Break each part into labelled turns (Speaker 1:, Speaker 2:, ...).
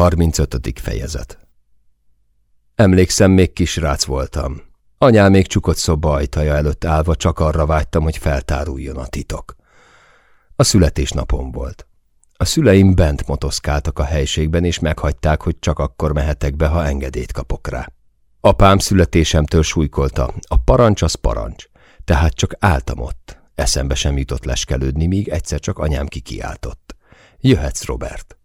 Speaker 1: 35. fejezet Emlékszem, még kisrác voltam. Anyám még csukott szoba ajtaja előtt állva csak arra vágytam, hogy feltáruljon a titok. A születésnapom volt. A szüleim bent motoszkáltak a helységben, és meghagyták, hogy csak akkor mehetek be, ha engedélyt kapok rá. Apám születésemtől súlykolta, a parancs az parancs, tehát csak álltam ott. Eszembe sem jutott leskelődni, míg egyszer csak anyám kikiáltott. Jöhetsz, Robert!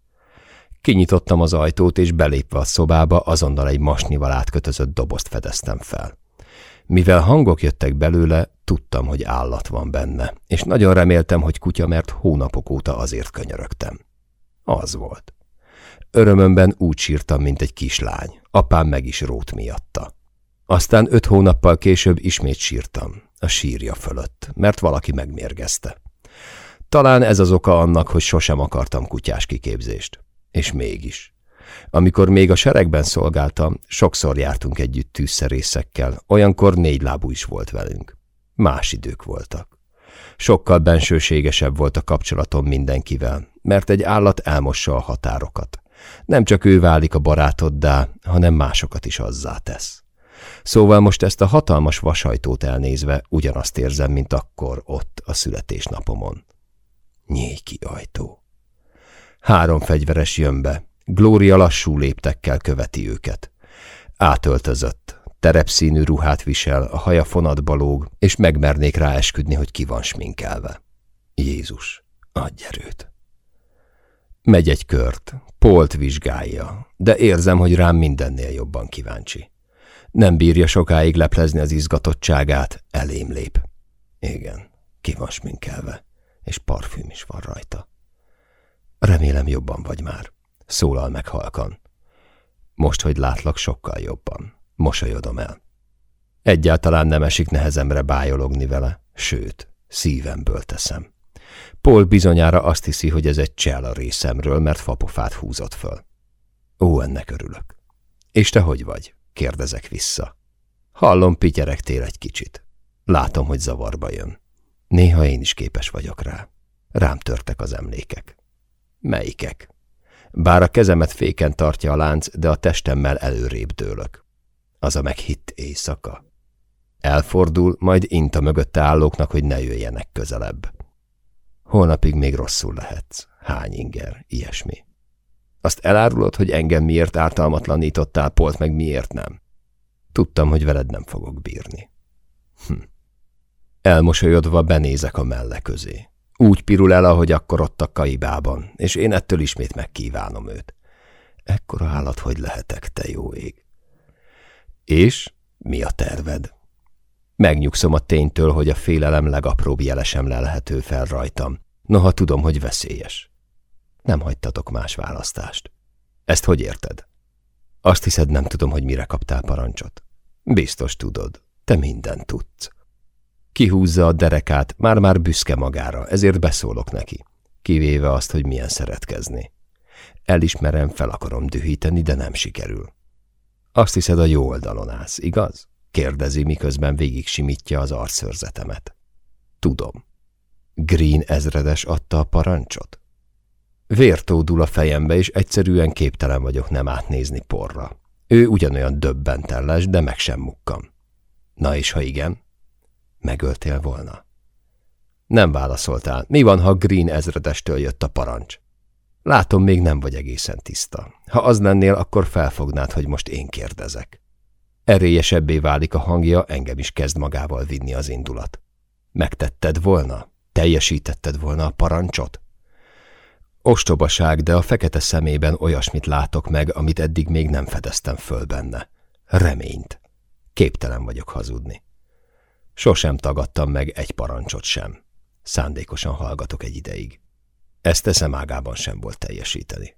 Speaker 1: Kinyitottam az ajtót, és belépve a szobába azonnal egy masnival átkötözött dobozt fedeztem fel. Mivel hangok jöttek belőle, tudtam, hogy állat van benne, és nagyon reméltem, hogy kutya, mert hónapok óta azért könyörögtem. Az volt. Örömömben úgy sírtam, mint egy kislány. Apám meg is rót miatta. Aztán öt hónappal később ismét sírtam, a sírja fölött, mert valaki megmérgezte. Talán ez az oka annak, hogy sosem akartam kutyás kiképzést. És mégis. Amikor még a seregben szolgáltam, sokszor jártunk együtt tűzszerészekkel, olyankor négy lábú is volt velünk. Más idők voltak. Sokkal bensőségesebb volt a kapcsolatom mindenkivel, mert egy állat elmossa a határokat. Nem csak ő válik a barátoddá, hanem másokat is azzá tesz. Szóval most ezt a hatalmas vasajtót elnézve ugyanazt érzem, mint akkor ott a születésnapomon. Nyíj ajtó. Három fegyveres jön be. Glória lassú léptekkel követi őket. Átöltözött, terepszínű ruhát visel, a haja fonatba lóg, és megmernék rá esküdni, hogy ki van sminkelve. Jézus, adj erőt! Megy egy kört, Polt vizsgálja, de érzem, hogy rám mindennél jobban kíváncsi. Nem bírja sokáig leplezni az izgatottságát, elém lép. Igen, ki van sminkelve, és parfüm is van rajta. Remélem jobban vagy már. Szólal meg halkan. Most, hogy látlak, sokkal jobban. Mosolyodom el. Egyáltalán nem esik nehezemre bájologni vele, sőt, szívemből teszem. Paul bizonyára azt hiszi, hogy ez egy csel a részemről, mert fapofát húzott föl. Ó, ennek örülök. És te hogy vagy? kérdezek vissza. Hallom, pityeregtél egy kicsit. Látom, hogy zavarba jön. Néha én is képes vagyok rá. Rám törtek az emlékek. Melyikek? Bár a kezemet féken tartja a lánc, de a testemmel előrébb dőlök. Az a meghitt éjszaka. Elfordul, majd int a mögötte állóknak, hogy ne jöjjenek közelebb. Holnapig még rosszul lehetsz. Hány inger, ilyesmi. Azt elárulod, hogy engem miért ártalmatlanítottál, Polt, meg miért nem? Tudtam, hogy veled nem fogok bírni. Hm. Elmosolyodva benézek a melle közé. Úgy pirul el, ahogy akkor ott a kaibában, és én ettől ismét megkívánom őt. Ekkora állat, hogy lehetek, te jó ég. És mi a terved? Megnyugszom a ténytől, hogy a félelem legapróbb jele sem lelhető fel rajtam, noha tudom, hogy veszélyes. Nem hagytatok más választást. Ezt hogy érted? Azt hiszed, nem tudom, hogy mire kaptál parancsot? Biztos tudod. Te mindent tudsz. Kihúzza a derekát, már-már büszke magára, ezért beszólok neki, kivéve azt, hogy milyen szeretkezni. Elismerem, fel akarom dühíteni, de nem sikerül. Azt hiszed, a jó oldalon állsz, igaz? kérdezi, miközben végig simítja az arcszörzetemet. Tudom. Green ezredes adta a parancsot? Vértódul a fejembe, és egyszerűen képtelen vagyok nem átnézni porra. Ő ugyanolyan döbbentelles, de meg sem mukkam. Na és ha igen? Megöltél volna? Nem válaszoltál. Mi van, ha Green ezredestől jött a parancs? Látom, még nem vagy egészen tiszta. Ha az lennél, akkor felfognád, hogy most én kérdezek. Erélyesebbé válik a hangja, engem is kezd magával vinni az indulat. Megtetted volna? Teljesítetted volna a parancsot? Ostobaság, de a fekete szemében olyasmit látok meg, amit eddig még nem fedeztem föl benne. Reményt. Képtelen vagyok hazudni. Sosem tagadtam meg egy parancsot sem. Szándékosan hallgatok egy ideig. Ezt teszem ágában sem volt teljesíteni.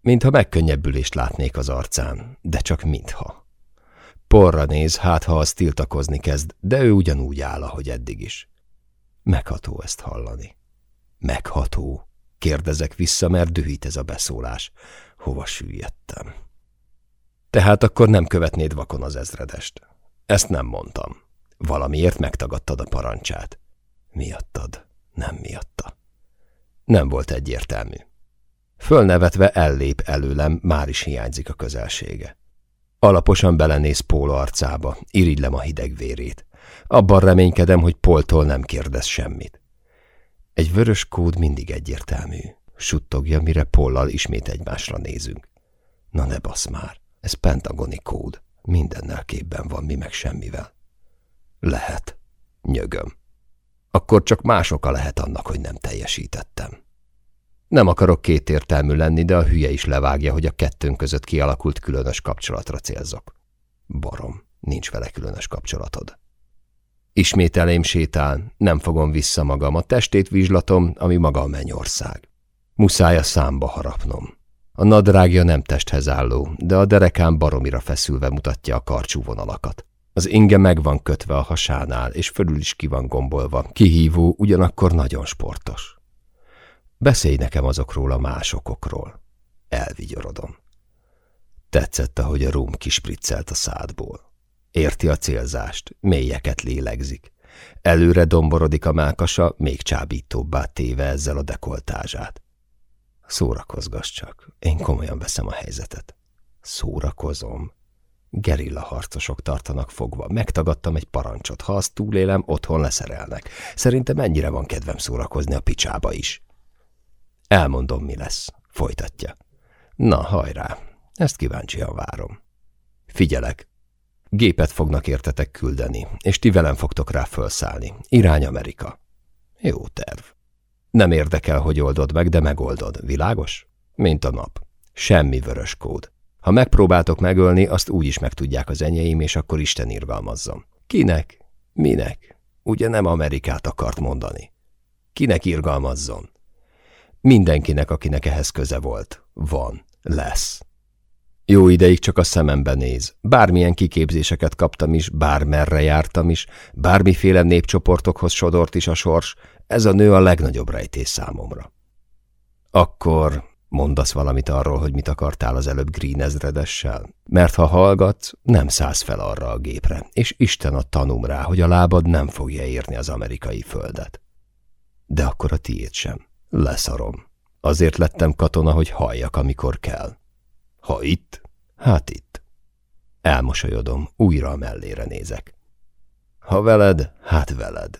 Speaker 1: Mintha megkönnyebbülést látnék az arcán, de csak mintha. Porra néz, hát ha az tiltakozni kezd, de ő ugyanúgy áll, ahogy eddig is. Megható ezt hallani. Megható, kérdezek vissza, mert dühít ez a beszólás. Hova süllyedtem? Tehát akkor nem követnéd vakon az ezredest. Ezt nem mondtam. Valamiért megtagadtad a parancsát. Miattad, nem miatta. Nem volt egyértelmű. Fölnevetve ellép előlem, már is hiányzik a közelsége. Alaposan belenéz Pól arcába, irigylem a hideg vérét. Abban reménykedem, hogy Poltól nem kérdez semmit. Egy vörös kód mindig egyértelmű, suttogja, mire Pollal ismét egymásra nézünk. Na ne basz már, ez pentagoni kód. Mindennel képben van, mi meg semmivel. Lehet. Nyögöm. Akkor csak más oka lehet annak, hogy nem teljesítettem. Nem akarok kétértelmű lenni, de a hülye is levágja, hogy a kettőnk között kialakult különös kapcsolatra célzok. Barom, nincs vele különös kapcsolatod. Ismét elém sétál, nem fogom vissza magam, a testét vizslatom, ami maga a mennyország. Muszáj a számba harapnom. A nadrágja nem testhez álló, de a derekán baromira feszülve mutatja a karcsú vonalakat. Az inge meg van kötve a hasánál, és fölül is ki van gombolva. Kihívó, ugyanakkor nagyon sportos. Beszélj nekem azokról a másokokról. Elvigyorodom. Tetszett, ahogy a rum kispriccelt a szádból. Érti a célzást, mélyeket lélegzik. Előre domborodik a mákasa, még csábítóbbá téve ezzel a dekoltázsát. Szórakozgass csak, én komolyan veszem a helyzetet. Szórakozom. Gerilla harcosok tartanak fogva. Megtagadtam egy parancsot. Ha azt túlélem, otthon leszerelnek. Szerintem mennyire van kedvem szórakozni a picsába is. Elmondom, mi lesz. Folytatja. Na, hajrá. Ezt kíváncsian várom. Figyelek. Gépet fognak értetek küldeni, és ti velem fogtok rá felszállni. Irány Amerika. Jó terv. Nem érdekel, hogy oldod meg, de megoldod. Világos? Mint a nap. Semmi vörös kód. Ha megpróbáltok megölni, azt úgy is megtudják az enyém, és akkor Isten irgalmazzon. Kinek? Minek? Ugye nem Amerikát akart mondani. Kinek irgalmazzon? Mindenkinek, akinek ehhez köze volt. Van. Lesz. Jó ideig csak a szemembe néz. Bármilyen kiképzéseket kaptam is, bármerre jártam is, bármiféle népcsoportokhoz sodort is a sors, ez a nő a legnagyobb rejtés számomra. Akkor mondasz valamit arról, hogy mit akartál az előbb Green ezredessel? Mert ha hallgat, nem szállsz fel arra a gépre, és Isten a tanum rá, hogy a lábad nem fogja érni az amerikai földet. De akkor a tiéd sem. Leszarom. Azért lettem katona, hogy halljak, amikor kell. Ha itt? Hát itt. Elmosolyodom, újra a mellére nézek. Ha veled, hát veled.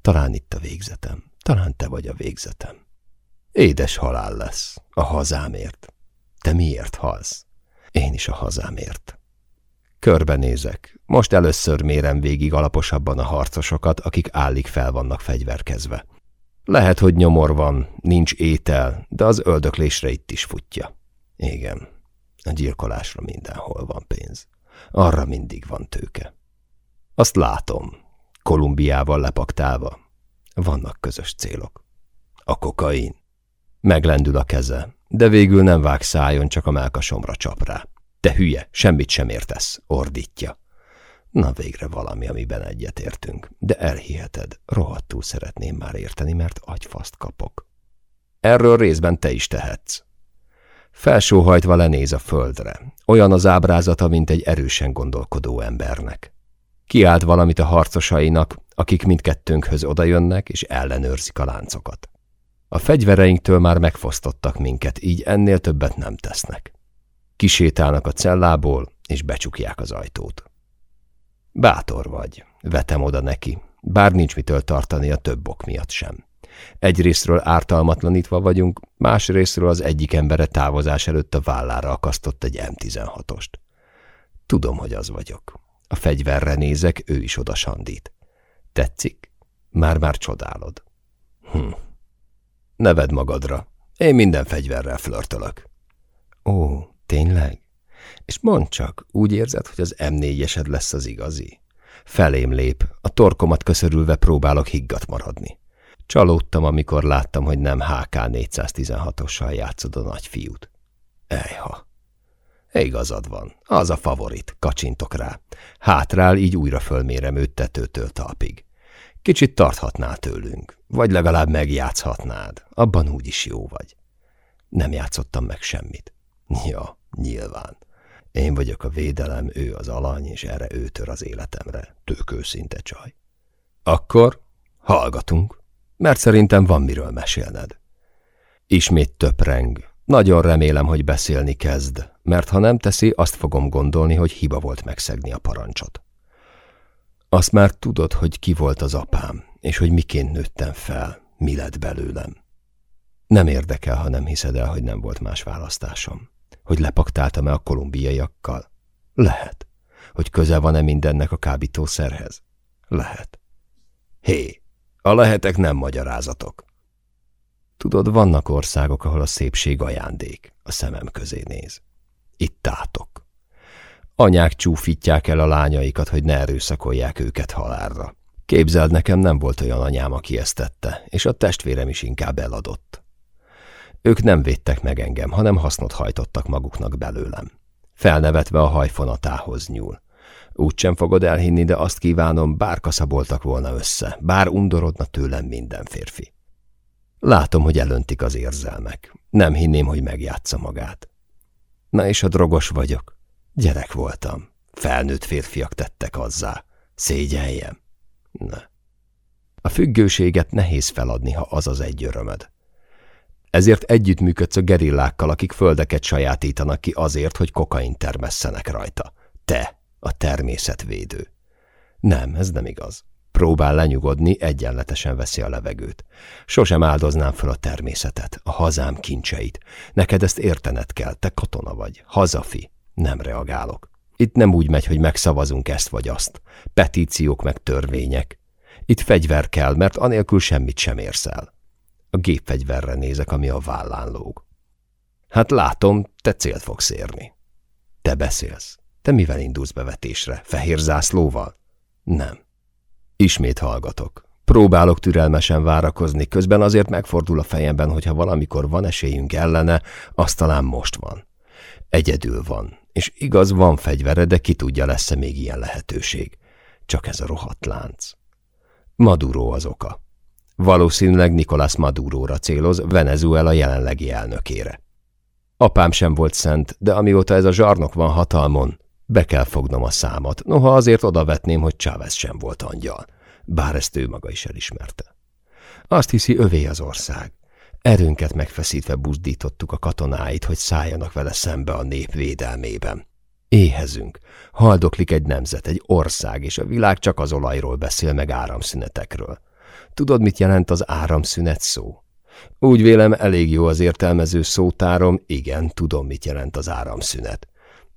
Speaker 1: Talán itt a végzetem, talán te vagy a végzetem. Édes halál lesz, a hazámért. Te miért halsz? Én is a hazámért. Körbenézek. Most először mérem végig alaposabban a harcosokat, akik állig fel vannak fegyverkezve. Lehet, hogy nyomor van, nincs étel, de az öldöklésre itt is futja. Igen, a gyilkolásra mindenhol van pénz. Arra mindig van tőke. Azt látom, Kolumbiával lepaktálva. Vannak közös célok. A kokain. Meglendül a keze, de végül nem vág szájon, csak a melkasomra csap rá. Te hülye, semmit sem értesz, ordítja. Na végre valami, amiben egyetértünk, de elhiheted, rohadtul szeretném már érteni, mert agyfaszt kapok. Erről részben te is tehetsz. Felsóhajtva lenéz a földre. Olyan az ábrázata, mint egy erősen gondolkodó embernek. Kiált valamit a harcosainak, akik mindkettőnkhöz odajönnek és ellenőrzik a láncokat. A fegyvereinktől már megfosztottak minket, így ennél többet nem tesznek. Kisétálnak a cellából, és becsukják az ajtót. Bátor vagy, vetem oda neki, bár nincs mitől tartani a több ok miatt sem. Egyrésztről ártalmatlanítva vagyunk, másrésztről az egyik embere távozás előtt a vállára akasztott egy M16-ost. Tudom, hogy az vagyok. A fegyverre nézek, ő is oda sandít. Tetszik? Már-már csodálod. Hm. Neved magadra. Én minden fegyverrel flörtölök. Ó, tényleg? És mondd csak, úgy érzed, hogy az M4-esed lesz az igazi? Felém lép, a torkomat köszörülve próbálok higgadt maradni. Csalódtam, amikor láttam, hogy nem HK 416-ossal játszod a nagyfiút. Ejha! Igazad van, az a favorit, kacsintok rá. Hátrál, így újra fölmérem őt tetőtől talpig. Kicsit tarthatnál tőlünk, vagy legalább megjátszhatnád, abban úgy is jó vagy. Nem játszottam meg semmit. Ja, nyilván. Én vagyok a védelem, ő az alany, és erre ő tör az életemre. Tők őszinte csaj. Akkor hallgatunk mert szerintem van miről mesélned. Ismét töpreng, Nagyon remélem, hogy beszélni kezd, mert ha nem teszi, azt fogom gondolni, hogy hiba volt megszegni a parancsot. Azt már tudod, hogy ki volt az apám, és hogy miként nőttem fel, mi lett belőlem. Nem érdekel, ha nem hiszed el, hogy nem volt más választásom. Hogy lepaktáltam-e a kolumbiaiakkal? Lehet. Hogy közel van-e mindennek a kábítószerhez? Lehet. Hé, a lehetek nem magyarázatok. Tudod, vannak országok, ahol a szépség ajándék, a szemem közé néz. Itt átok. Anyák csúfítják el a lányaikat, hogy ne erőszakolják őket halálra. Képzeld, nekem nem volt olyan anyám, aki ezt tette, és a testvérem is inkább eladott. Ők nem védtek meg engem, hanem hasznot hajtottak maguknak belőlem. Felnevetve a hajfonatához nyúl. Úgy sem fogod elhinni, de azt kívánom, bár kaszaboltak volna össze, bár undorodna tőlem minden férfi. Látom, hogy elöntik az érzelmek. Nem hinném, hogy megjátsza magát. Na és a drogos vagyok. Gyerek voltam. Felnőtt férfiak tettek azzá. Szégyeljem. Ne. A függőséget nehéz feladni, ha az az egy örömöd. Ezért együttműködsz a gerillákkal, akik földeket sajátítanak ki azért, hogy kokain termesszenek rajta. Te, a természetvédő. Nem, ez nem igaz. Próbál lenyugodni, egyenletesen veszi a levegőt. Sosem áldoznám fel a természetet, a hazám kincseit. Neked ezt értened kell, te katona vagy, hazafi. Nem reagálok. Itt nem úgy megy, hogy megszavazunk ezt vagy azt. Petíciók meg törvények. Itt fegyver kell, mert anélkül semmit sem érsz el. A gépfegyverre nézek, ami a vállán lóg. Hát látom, te célt fogsz érni. Te beszélsz. Te mivel indulsz bevetésre? Fehér zászlóval? Nem. Ismét hallgatok. Próbálok türelmesen várakozni, közben azért megfordul a fejemben, hogy ha valamikor van esélyünk ellene, az talán most van. Egyedül van, és igaz, van fegyvere, de ki tudja, lesz-e még ilyen lehetőség. Csak ez a rohadt lánc. Maduro az oka. Valószínűleg Nicolás Maduróra céloz, Venezuela jelenlegi elnökére. Apám sem volt szent, de amióta ez a zsarnok van hatalmon, be kell fognom a számat, noha azért odavetném, hogy Chávez sem volt angyal, bár ezt ő maga is elismerte. Azt hiszi, övé az ország. Erőnket megfeszítve buzdítottuk a katonáit, hogy szálljanak vele szembe a nép védelmében. Éhezünk, haldoklik egy nemzet, egy ország, és a világ csak az olajról beszél meg áramszünetekről. Tudod, mit jelent az áramszünet szó? Úgy vélem, elég jó az értelmező szótárom, igen, tudom, mit jelent az áramszünet.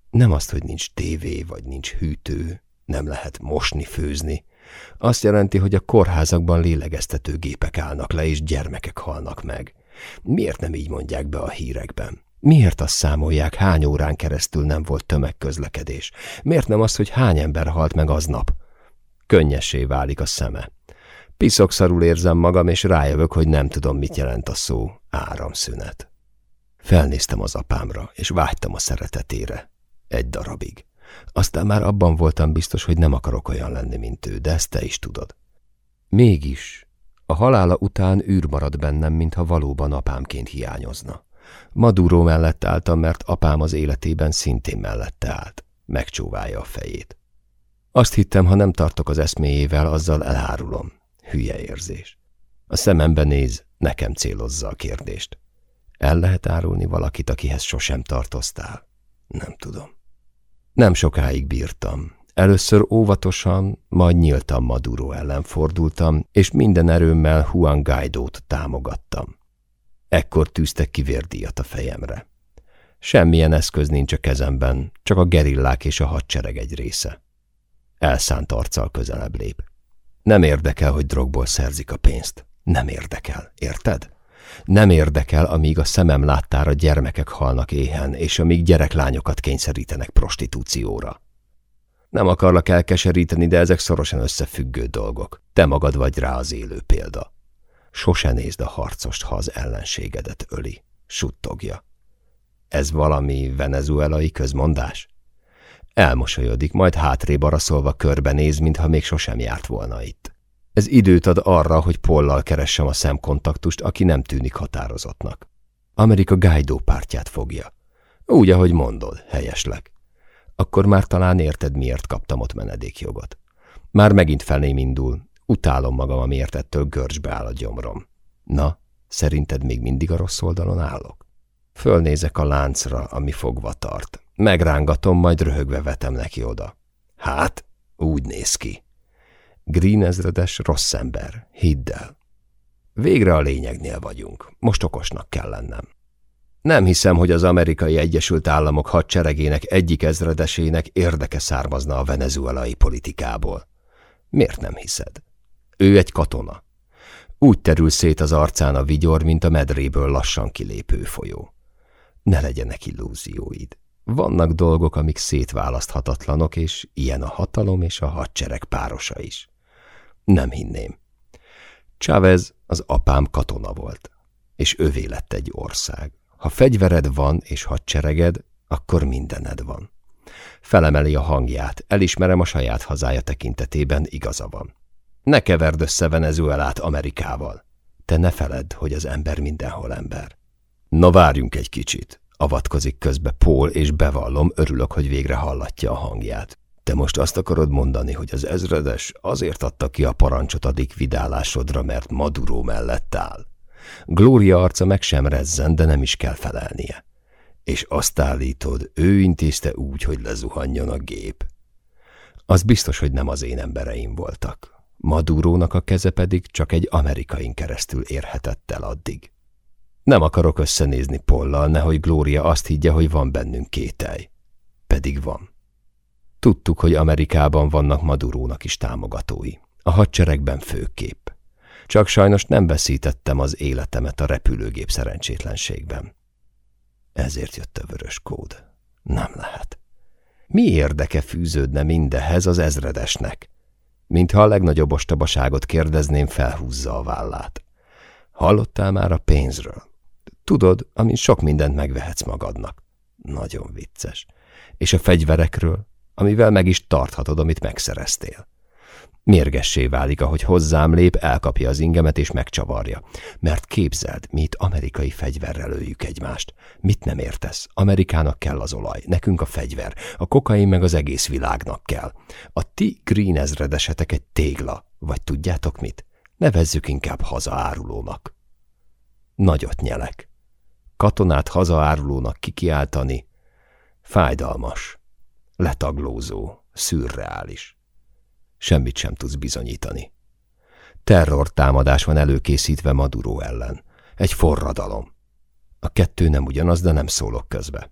Speaker 1: Nem azt, hogy nincs tévé, vagy nincs hűtő, nem lehet mosni, főzni. Azt jelenti, hogy a kórházakban lélegeztető gépek állnak le, és gyermekek halnak meg. Miért nem így mondják be a hírekben? Miért azt számolják, hány órán keresztül nem volt tömegközlekedés? Miért nem az, hogy hány ember halt meg aznap? Könnyessé válik a szeme. Piszokszarul érzem magam, és rájövök, hogy nem tudom, mit jelent a szó áramszünet. Felnéztem az apámra, és vágytam a szeretetére. Egy darabig. Aztán már abban voltam biztos, hogy nem akarok olyan lenni, mint ő, de ezt te is tudod. Mégis, a halála után űr marad bennem, mintha valóban apámként hiányozna. Maduro mellett álltam, mert apám az életében szintén mellette állt. Megcsóválja a fejét. Azt hittem, ha nem tartok az eszméjével, azzal elárulom. Hülye érzés. A szemembe néz, nekem célozza a kérdést. El lehet árulni valakit, akihez sosem tartoztál? Nem tudom. Nem sokáig bírtam. Először óvatosan, majd nyíltan Maduro ellen fordultam, és minden erőmmel Juan Guaidót támogattam. Ekkor tűztek ki vérdíjat a fejemre. Semmilyen eszköz nincs a kezemben, csak a gerillák és a hadsereg egy része. Elszánt arccal közelebb lép. Nem érdekel, hogy drogból szerzik a pénzt. Nem érdekel, érted? Nem érdekel, amíg a szemem láttára gyermekek halnak éhen, és amíg gyereklányokat kényszerítenek prostitúcióra. Nem akarlak elkeseríteni, de ezek szorosan összefüggő dolgok. Te magad vagy rá az élő példa. Sose nézd a harcost, ha az ellenségedet öli. Suttogja. Ez valami venezuelai közmondás? Elmosolyodik, majd hátrébb araszolva körbenéz, mintha még sosem járt volna itt. Ez időt ad arra, hogy Pollal keressem a szemkontaktust, aki nem tűnik határozottnak. Amerika Guaido pártját fogja. Úgy, ahogy mondod, helyeslek. Akkor már talán érted, miért kaptam ott menedékjogot. Már megint felém indul. Utálom magam, amiért ettől görcsbe áll a gyomrom. Na, szerinted még mindig a rossz oldalon állok? Fölnézek a láncra, ami fogva tart. Megrángatom, majd röhögve vetem neki oda. Hát, úgy néz ki. Green ezredes rossz ember, hidd el. Végre a lényegnél vagyunk. Most okosnak kell lennem. Nem hiszem, hogy az amerikai Egyesült Államok hadseregének egyik ezredesének érdeke származna a venezuelai politikából. Miért nem hiszed? Ő egy katona. Úgy terül szét az arcán a vigyor, mint a medréből lassan kilépő folyó. Ne legyenek illúzióid. Vannak dolgok, amik szétválaszthatatlanok, és ilyen a hatalom és a hadsereg párosa is. Nem hinném. Chávez az apám katona volt, és övé lett egy ország. Ha fegyvered van és hadsereged, akkor mindened van. Felemeli a hangját, elismerem a saját hazája tekintetében igaza van. Ne keverd össze Venezuelát Amerikával. Te ne feledd, hogy az ember mindenhol ember. Na várjunk egy kicsit, avatkozik közbe Paul, és bevallom, örülök, hogy végre hallatja a hangját. Te most azt akarod mondani, hogy az ezredes azért adta ki a parancsot a likvidálásodra, mert Maduro mellett áll. Glória arca meg sem rezzen, de nem is kell felelnie. És azt állítod, ő intézte úgy, hogy lezuhanjon a gép. Az biztos, hogy nem az én embereim voltak. Madurónak a keze pedig csak egy amerikain keresztül érhetett el addig. Nem akarok összenézni Pollal, nehogy Glória azt higgye, hogy van bennünk kételj. Pedig van. Tudtuk, hogy Amerikában vannak Madurónak is támogatói. A hadseregben főkép. Csak sajnos nem veszítettem az életemet a repülőgép szerencsétlenségben. Ezért jött a vörös kód. Nem lehet. Mi érdeke fűződne mindehez az ezredesnek? Mintha a legnagyobb ostobaságot kérdezném, felhúzza a vállát. Hallottál már a pénzről? Tudod, amin sok mindent megvehetsz magadnak. Nagyon vicces. És a fegyverekről, amivel meg is tarthatod, amit megszereztél. Mérgessé válik, ahogy hozzám lép, elkapja az ingemet és megcsavarja. Mert képzeld, mi itt amerikai fegyverrel öljük egymást. Mit nem értesz? Amerikának kell az olaj, nekünk a fegyver, a kokain meg az egész világnak kell. A ti green ezredesetek egy tégla, vagy tudjátok mit? Nevezzük inkább hazaárulónak. Nagyot nyelek. Katonát hazaárulónak kikiáltani fájdalmas, letaglózó, szürreális. Semmit sem tudsz bizonyítani. Terrortámadás van előkészítve Maduro ellen. Egy forradalom. A kettő nem ugyanaz, de nem szólok közbe.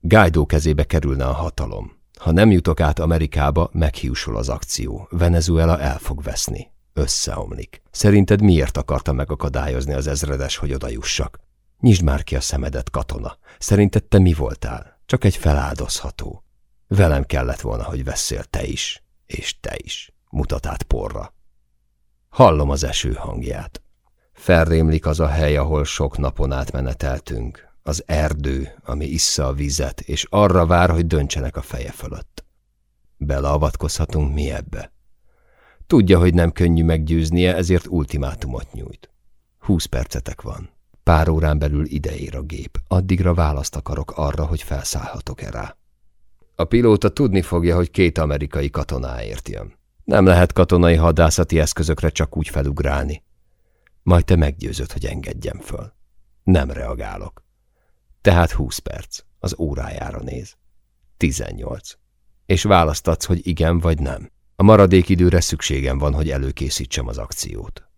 Speaker 1: Guaidó kezébe kerülne a hatalom. Ha nem jutok át Amerikába, meghiúsul az akció. Venezuela el fog veszni. Összeomlik. Szerinted miért akarta megakadályozni az ezredes, hogy oda jussak? Nyisd már ki a szemedet, katona. Szerinted te mi voltál? Csak egy feláldozható. Velem kellett volna, hogy veszél te is. És te is, mutat át porra. Hallom az eső hangját. Felrémlik az a hely, ahol sok napon át meneteltünk. Az erdő, ami issza a vizet, és arra vár, hogy döntsenek a feje fölött. Beleavatkozhatunk mi ebbe? Tudja, hogy nem könnyű meggyőznie, ezért ultimátumot nyújt. Húsz percetek van. Pár órán belül ideér a gép. Addigra választ akarok arra, hogy felszállhatok-e rá. A pilóta tudni fogja, hogy két amerikai katonáért jön. Nem lehet katonai hadászati eszközökre csak úgy felugrálni. Majd te meggyőzöd, hogy engedjem föl. Nem reagálok. Tehát húsz perc. Az órájára néz. Tizennyolc. És választatsz, hogy igen vagy nem. A maradék időre szükségem van, hogy előkészítsem az akciót.